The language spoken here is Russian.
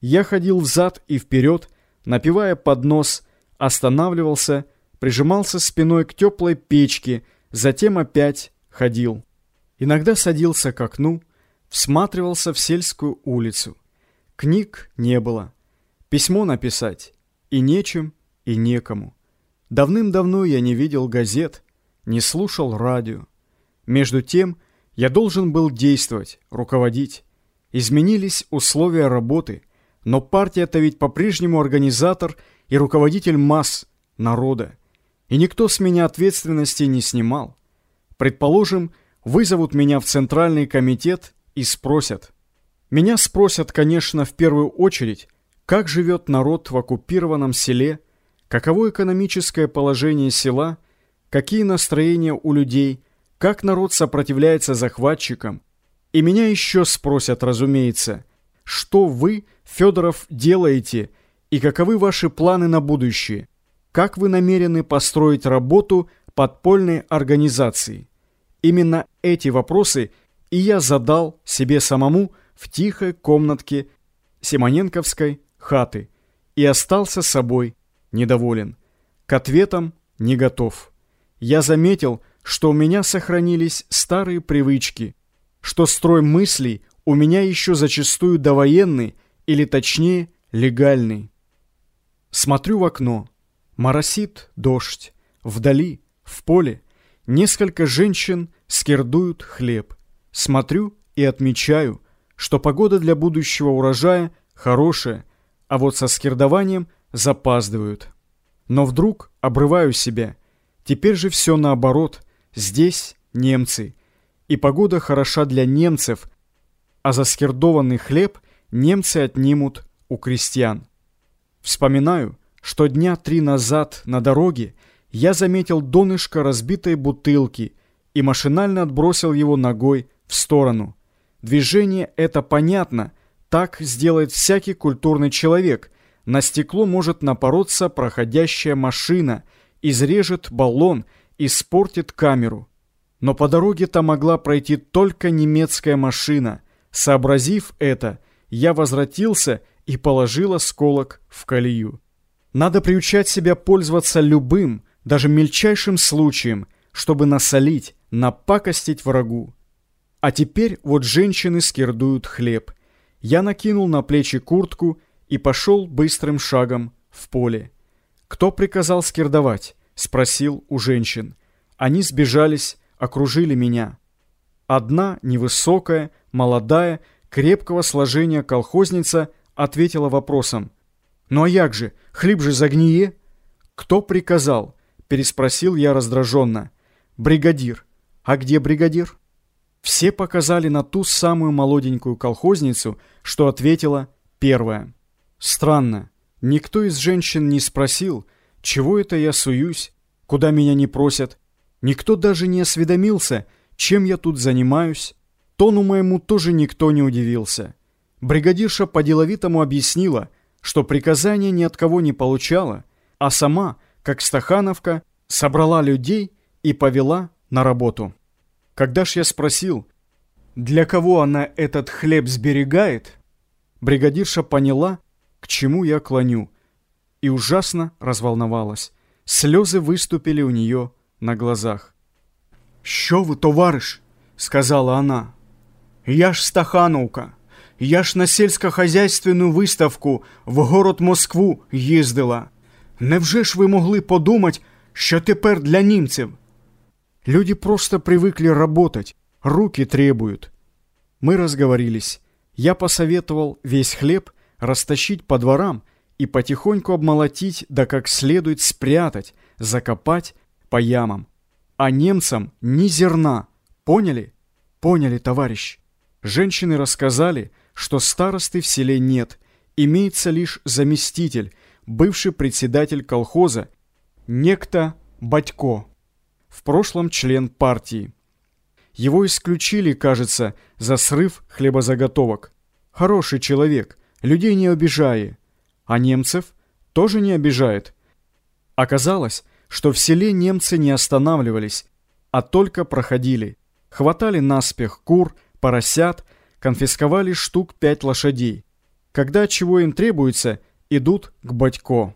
Я ходил взад и вперед, напивая под нос, останавливался, прижимался спиной к теплой печке, затем опять ходил. Иногда садился к окну, всматривался в сельскую улицу. Книг не было. Письмо написать и нечем, и некому. Давным-давно я не видел газет, не слушал радио. Между тем я должен был действовать, руководить. Изменились условия работы, но партия-то ведь по-прежнему организатор и руководитель масс, народа. И никто с меня ответственности не снимал. Предположим, вызовут меня в Центральный комитет и спросят. Меня спросят, конечно, в первую очередь, как живет народ в оккупированном селе, каково экономическое положение села, какие настроения у людей, как народ сопротивляется захватчикам. И меня еще спросят, разумеется, что вы, Федоров, делаете и каковы ваши планы на будущее, как вы намерены построить работу подпольной организации. Именно эти вопросы и я задал себе самому в тихой комнатке Симоненковской хаты и остался собой недоволен. К ответам не готов. Я заметил, что у меня сохранились старые привычки, что строй мыслей у меня еще зачастую довоенный, или точнее легальный. Смотрю в окно. Моросит дождь. Вдали, в поле, несколько женщин скирдуют хлеб. Смотрю и отмечаю, что погода для будущего урожая хорошая, а вот со скирдованием запаздывают. Но вдруг обрываю себя. Теперь же все наоборот. Здесь немцы. И погода хороша для немцев, а заскирдованный хлеб немцы отнимут у крестьян. Вспоминаю, что дня три назад на дороге я заметил донышко разбитой бутылки и машинально отбросил его ногой в сторону. Движение это понятно – так сделает всякий культурный человек. На стекло может напороться проходящая машина, изрежет баллон, испортит камеру. Но по дороге-то могла пройти только немецкая машина. Сообразив это, я возвратился и положил осколок в колею. Надо приучать себя пользоваться любым, даже мельчайшим случаем, чтобы насолить, напакостить врагу. А теперь вот женщины скирдуют хлеб – я накинул на плечи куртку и пошел быстрым шагом в поле. «Кто приказал скирдовать?» — спросил у женщин. Они сбежались, окружили меня. Одна, невысокая, молодая, крепкого сложения колхозница ответила вопросом. «Ну а як же, хлеб же загние?» «Кто приказал?» — переспросил я раздраженно. «Бригадир». «А где бригадир?» Все показали на ту самую молоденькую колхозницу, что ответила первая. Странно, никто из женщин не спросил, чего это я суюсь, куда меня не просят. Никто даже не осведомился, чем я тут занимаюсь. Тону моему тоже никто не удивился. Бригадирша по-деловитому объяснила, что приказания ни от кого не получала, а сама, как стахановка, собрала людей и повела на работу. Когда ж я спросил, для кого она этот хлеб сберегает, бригадирша поняла, к чему я клоню, и ужасно разволновалась. Слезы выступили у нее на глазах. «Що ви, товариш?» — сказала она. «Я ж Стахановка. Я ж на сільськохозяйственну виставку в город Москву їздила. Невже ж ви могли подумати, що тепер для німців Люди просто привыкли работать, руки требуют. Мы разговорились. Я посоветовал весь хлеб растащить по дворам и потихоньку обмолотить, да как следует спрятать, закопать по ямам. А немцам ни зерна. Поняли? Поняли, товарищ. Женщины рассказали, что старосты в селе нет, имеется лишь заместитель, бывший председатель колхоза, некто Батько в прошлом член партии. Его исключили, кажется, за срыв хлебозаготовок. Хороший человек, людей не обижая. А немцев тоже не обижает. Оказалось, что в селе немцы не останавливались, а только проходили. Хватали наспех кур, поросят, конфисковали штук пять лошадей. Когда чего им требуется, идут к батько.